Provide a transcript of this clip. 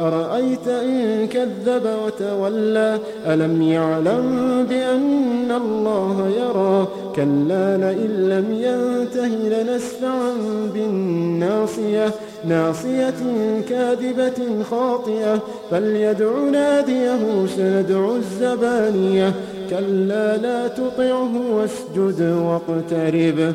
أرأيت إن كذب وتولى؟ ألم يعلم بأن الله يرى؟ كلا لئن لم ينته لنسفعا بالناصية. ناصية كاذبة خاطئة. فليدع ناديه سندع الزبانية. كلا لا تطعه واسجد واقترب.